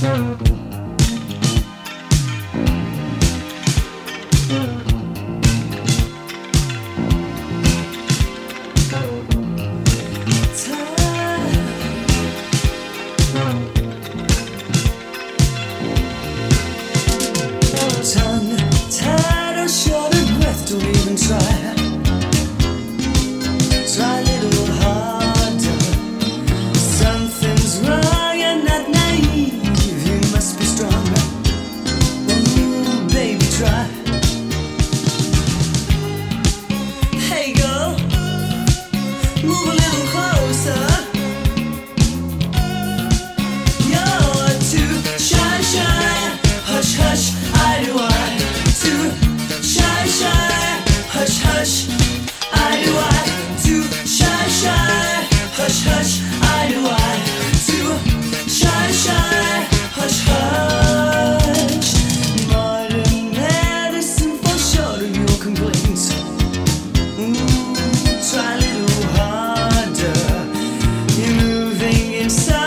Thank moving